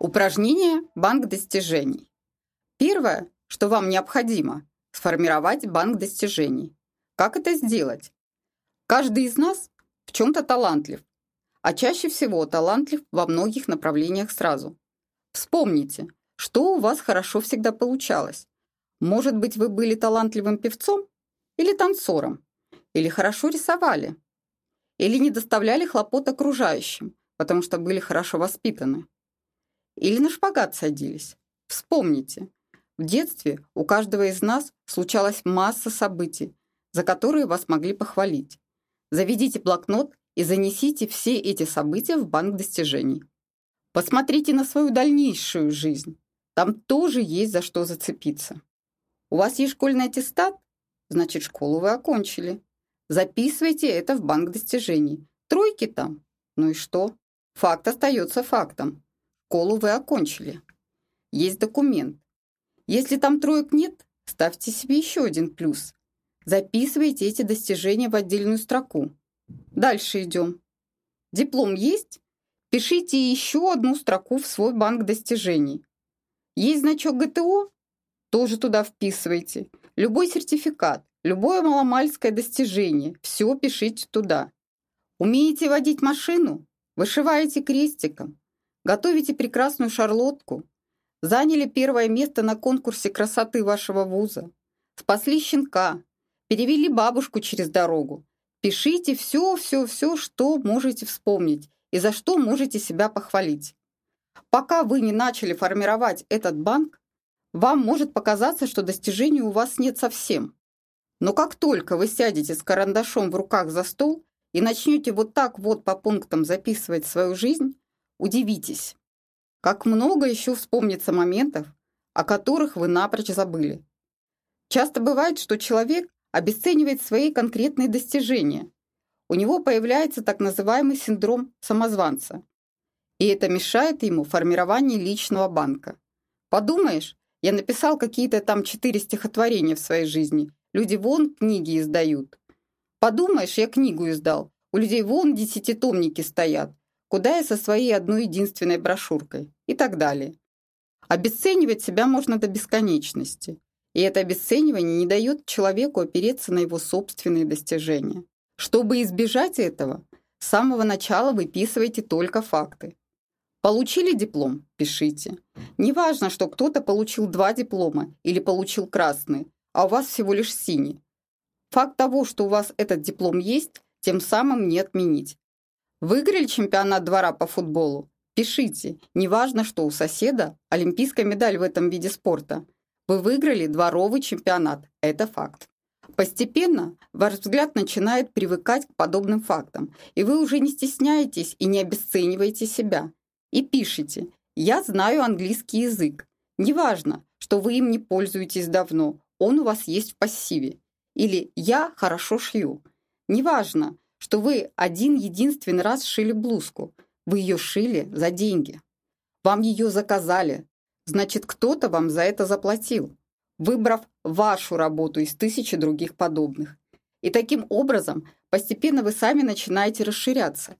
Упражнение «Банк достижений». Первое, что вам необходимо – сформировать банк достижений. Как это сделать? Каждый из нас в чем-то талантлив, а чаще всего талантлив во многих направлениях сразу. Вспомните, что у вас хорошо всегда получалось. Может быть, вы были талантливым певцом или танцором, или хорошо рисовали, или не доставляли хлопот окружающим, потому что были хорошо воспитаны. Или на шпагат садились. Вспомните, в детстве у каждого из нас случалась масса событий, за которые вас могли похвалить. Заведите блокнот и занесите все эти события в банк достижений. Посмотрите на свою дальнейшую жизнь. Там тоже есть за что зацепиться. У вас есть школьный аттестат? Значит, школу вы окончили. Записывайте это в банк достижений. Тройки там. Ну и что? Факт остается фактом школу вы окончили. Есть документ. Если там троек нет, ставьте себе еще один плюс. Записывайте эти достижения в отдельную строку. Дальше идем. Диплом есть? Пишите еще одну строку в свой банк достижений. Есть значок ГТО? Тоже туда вписывайте. Любой сертификат, любое маломальское достижение, все пишите туда. Умеете водить машину? Вышиваете крестиком, готовите прекрасную шарлотку, заняли первое место на конкурсе красоты вашего вуза, спасли щенка, перевели бабушку через дорогу. Пишите все-все-все, что можете вспомнить и за что можете себя похвалить. Пока вы не начали формировать этот банк, вам может показаться, что достижений у вас нет совсем. Но как только вы сядете с карандашом в руках за стол и начнете вот так вот по пунктам записывать свою жизнь, Удивитесь, как много еще вспомнится моментов, о которых вы напрочь забыли. Часто бывает, что человек обесценивает свои конкретные достижения. У него появляется так называемый синдром самозванца. И это мешает ему формированию личного банка. Подумаешь, я написал какие-то там четыре стихотворения в своей жизни. Люди вон книги издают. Подумаешь, я книгу издал. У людей вон десятитомники стоят куда я со своей одной единственной брошюркой и так далее. Обесценивать себя можно до бесконечности, и это обесценивание не дает человеку опереться на его собственные достижения. Чтобы избежать этого, с самого начала выписывайте только факты. Получили диплом? Пишите. Неважно, что кто-то получил два диплома или получил красный, а у вас всего лишь синий. Факт того, что у вас этот диплом есть, тем самым не отменить. Выиграли чемпионат двора по футболу? Пишите. Неважно, что у соседа олимпийская медаль в этом виде спорта. Вы выиграли дворовый чемпионат. Это факт. Постепенно ваш взгляд начинает привыкать к подобным фактам, и вы уже не стесняетесь и не обесцениваете себя. И пишите «Я знаю английский язык». Неважно, что вы им не пользуетесь давно, он у вас есть в пассиве. Или «Я хорошо шью». Неважно, что вы один единственный раз шили блузку. Вы ее шили за деньги. Вам ее заказали. Значит, кто-то вам за это заплатил, выбрав вашу работу из тысячи других подобных. И таким образом постепенно вы сами начинаете расширяться.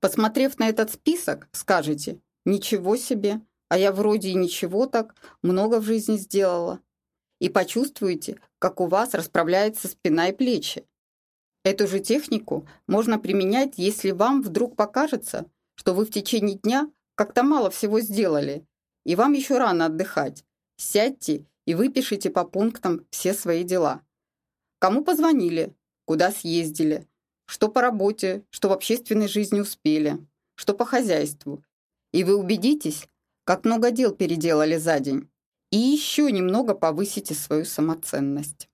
Посмотрев на этот список, скажете «Ничего себе, а я вроде и ничего так, много в жизни сделала». И почувствуете, как у вас расправляется спина и плечи. Эту же технику можно применять, если вам вдруг покажется, что вы в течение дня как-то мало всего сделали, и вам еще рано отдыхать. Сядьте и выпишите по пунктам все свои дела. Кому позвонили, куда съездили, что по работе, что в общественной жизни успели, что по хозяйству. И вы убедитесь, как много дел переделали за день. И еще немного повысите свою самоценность.